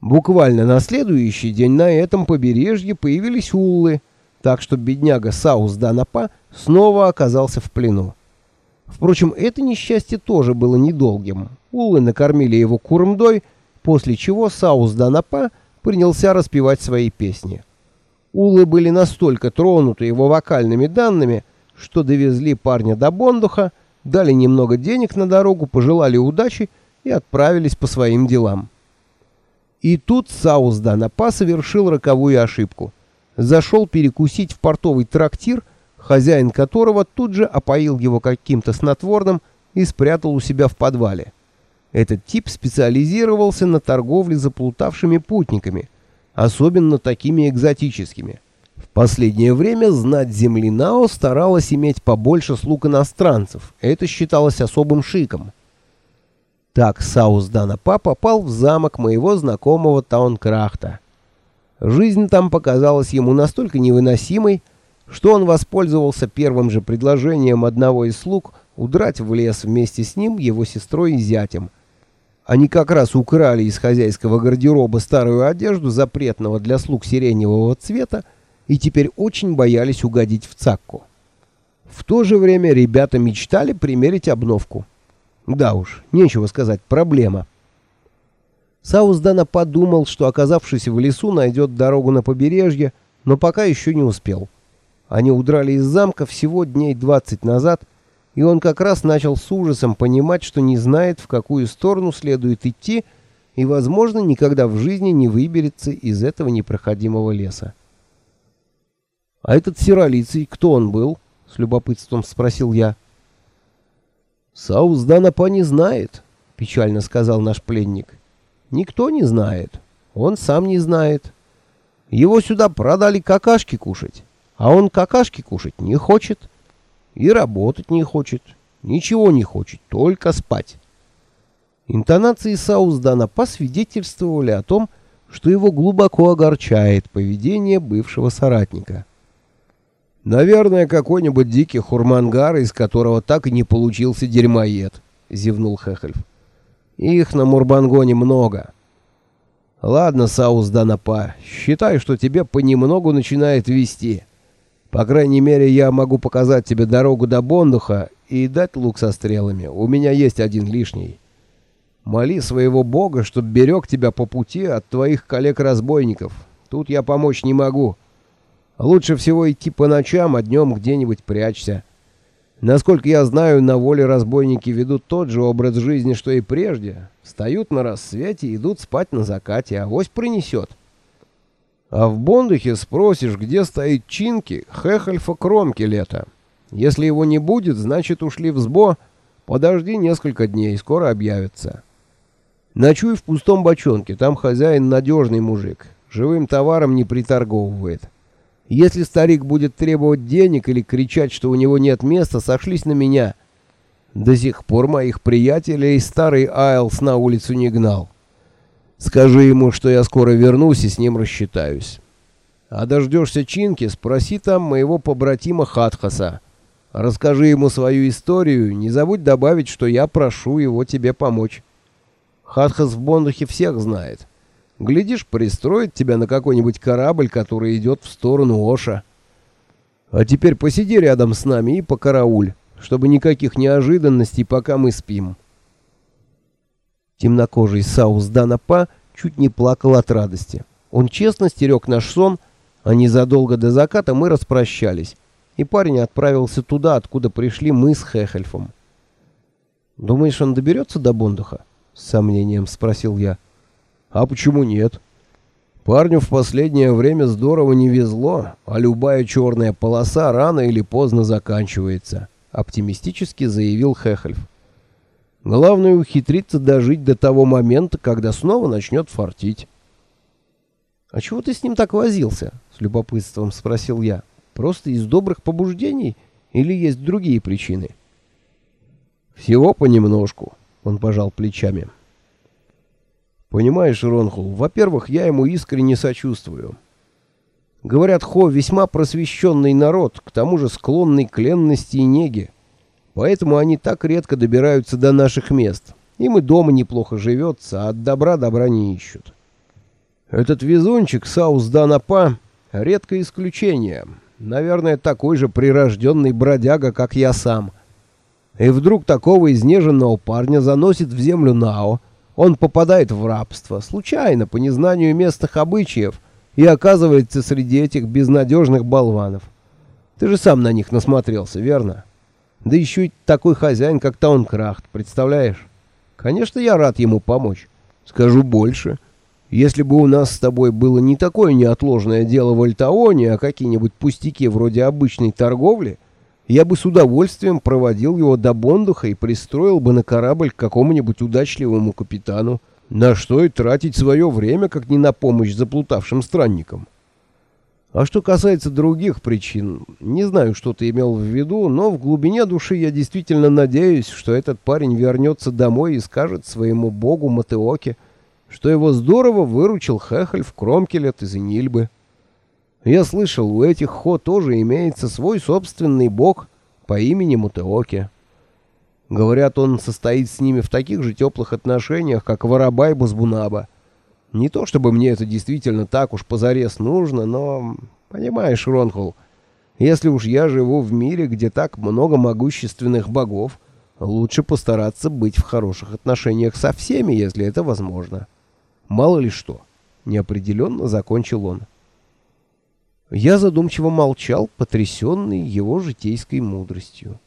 Буквально на следующий день на этом побережье появились уллы, так что бедняга Саус Данапа снова оказался в плену. Впрочем, это несчастье тоже было недолгим. Уллы накормили его курмдой, после чего Саус Данапа принялся распевать свои песни. Уллы были настолько тронуты его вокальными данными, что довезли парня до Бондуха, дали немного денег на дорогу, пожелали удачи и отправились по своим делам. И тут Саус Данапа совершил роковую ошибку. Зашел перекусить в портовый трактир, хозяин которого тут же опоил его каким-то снотворным и спрятал у себя в подвале. Этот тип специализировался на торговле заплутавшими путниками, особенно такими экзотическими. В последнее время знать земли Нао старалась иметь побольше слуг иностранцев, это считалось особым шиком. Так Саус Данапа попал в замок моего знакомого Таункрахта. Жизнь там показалась ему настолько невыносимой, что он воспользовался первым же предложением одного из слуг удрать в лес вместе с ним, его сестрой и зятем. Они как раз украли из хозяйского гардероба старую одежду запретного для слуг сиреневого цвета и теперь очень боялись угодить в цакку. В то же время ребята мечтали примерить обновку. Да уж, нечего сказать, проблема. Сауздана подумал, что, оказавшись в лесу, найдет дорогу на побережье, но пока еще не успел. Они удрали из замка всего дней 20 назад, и он как раз начал с ужасом понимать, что не знает, в какую сторону следует идти, и, возможно, никогда в жизни не выберется из этого непроходимого леса. «А этот сиролицый, кто он был?» — с любопытством спросил я. «Саузданапа не знает», — печально сказал наш пленник. «Никто не знает. Он сам не знает. Его сюда продали какашки кушать, а он какашки кушать не хочет и работать не хочет, ничего не хочет, только спать». Интонации Саузданапа свидетельствовали о том, что его глубоко огорчает поведение бывшего соратника. «Наверное, какой-нибудь дикий хурмангар, из которого так и не получился дерьмоед», — зевнул Хехельф. «Их на Мурбангоне много». «Ладно, Саус Данапа, считай, что тебе понемногу начинает вести. По крайней мере, я могу показать тебе дорогу до Бондуха и дать лук со стрелами. У меня есть один лишний. Моли своего бога, чтоб берег тебя по пути от твоих коллег-разбойников. Тут я помочь не могу». Лучше всего идти по ночам, а днем где-нибудь прячься. Насколько я знаю, на воле разбойники ведут тот же образ жизни, что и прежде. Встают на рассвете и идут спать на закате, а авось принесет. А в Бондухе спросишь, где стоит Чинки, Хехельфа Кромки лето. Если его не будет, значит ушли в сбо. Подожди несколько дней, скоро объявится. Ночуй в пустом бочонке, там хозяин надежный мужик. Живым товаром не приторговывает. Если старик будет требовать денег или кричать, что у него нет места, сошлись на меня. До сих пор моих приятелей старый Айлс на улицу не гнал. Скажи ему, что я скоро вернусь и с ним рассчитаюсь. А дождешься Чинки, спроси там моего побратима Хатхаса. Расскажи ему свою историю, не забудь добавить, что я прошу его тебе помочь. Хатхас в Бондухе всех знает. Глядишь, пристроит тебя на какой-нибудь корабль, который идет в сторону Оша. А теперь посиди рядом с нами и покарауль, чтобы никаких неожиданностей, пока мы спим. Темнокожий Саус Данапа чуть не плакал от радости. Он честно стерег наш сон, а незадолго до заката мы распрощались, и парень отправился туда, откуда пришли мы с Хехельфом. «Думаешь, он доберется до Бондуха?» — с сомнением спросил я. А почему нет? Парню в последнее время здорово не везло, а любая черная полоса рано или поздно заканчивается, оптимистически заявил Хехельф. Главное ухитриться дожить до того момента, когда снова начнет фартить. «А чего ты с ним так возился?» — с любопытством спросил я. «Просто из добрых побуждений или есть другие причины?» «Всего понемножку», — он пожал плечами. Понимаешь, Ронхул, во-первых, я ему искренне сочувствую. Говорят, Хо весьма просвещенный народ, к тому же склонный к ленности и неге. Поэтому они так редко добираются до наших мест. Им и дома неплохо живется, а от добра добра не ищут. Этот везунчик Саус Данапа — редкое исключение. Наверное, такой же прирожденный бродяга, как я сам. И вдруг такого изнеженного парня заносит в землю Нао. Он попадает в рабство, случайно, по незнанию местных обычаев, и оказывается среди этих безнадежных болванов. Ты же сам на них насмотрелся, верно? Да еще и такой хозяин, как Таункрахт, представляешь? Конечно, я рад ему помочь. Скажу больше. Если бы у нас с тобой было не такое неотложное дело в Альтаоне, а какие-нибудь пустяки вроде обычной торговли, я бы с удовольствием проводил его до Бондуха и пристроил бы на корабль к какому-нибудь удачливому капитану. На что и тратить свое время, как не на помощь заплутавшим странникам. А что касается других причин, не знаю, что ты имел в виду, но в глубине души я действительно надеюсь, что этот парень вернется домой и скажет своему богу Матеоке, что его здорово выручил Хехель в Кромкелет из Инильбы. Я слышал, у этих Хо тоже имеется свой собственный бог по имени Матеоке. Говорят, он состоит с ними в таких же теплых отношениях, как Воробай Базбунаба. Не то чтобы мне это действительно так уж позарез нужно, но... Понимаешь, Ронхол, если уж я живу в мире, где так много могущественных богов, лучше постараться быть в хороших отношениях со всеми, если это возможно. Мало ли что. Неопределенно закончил он. Я задумчиво молчал, потрясенный его житейской мудростью.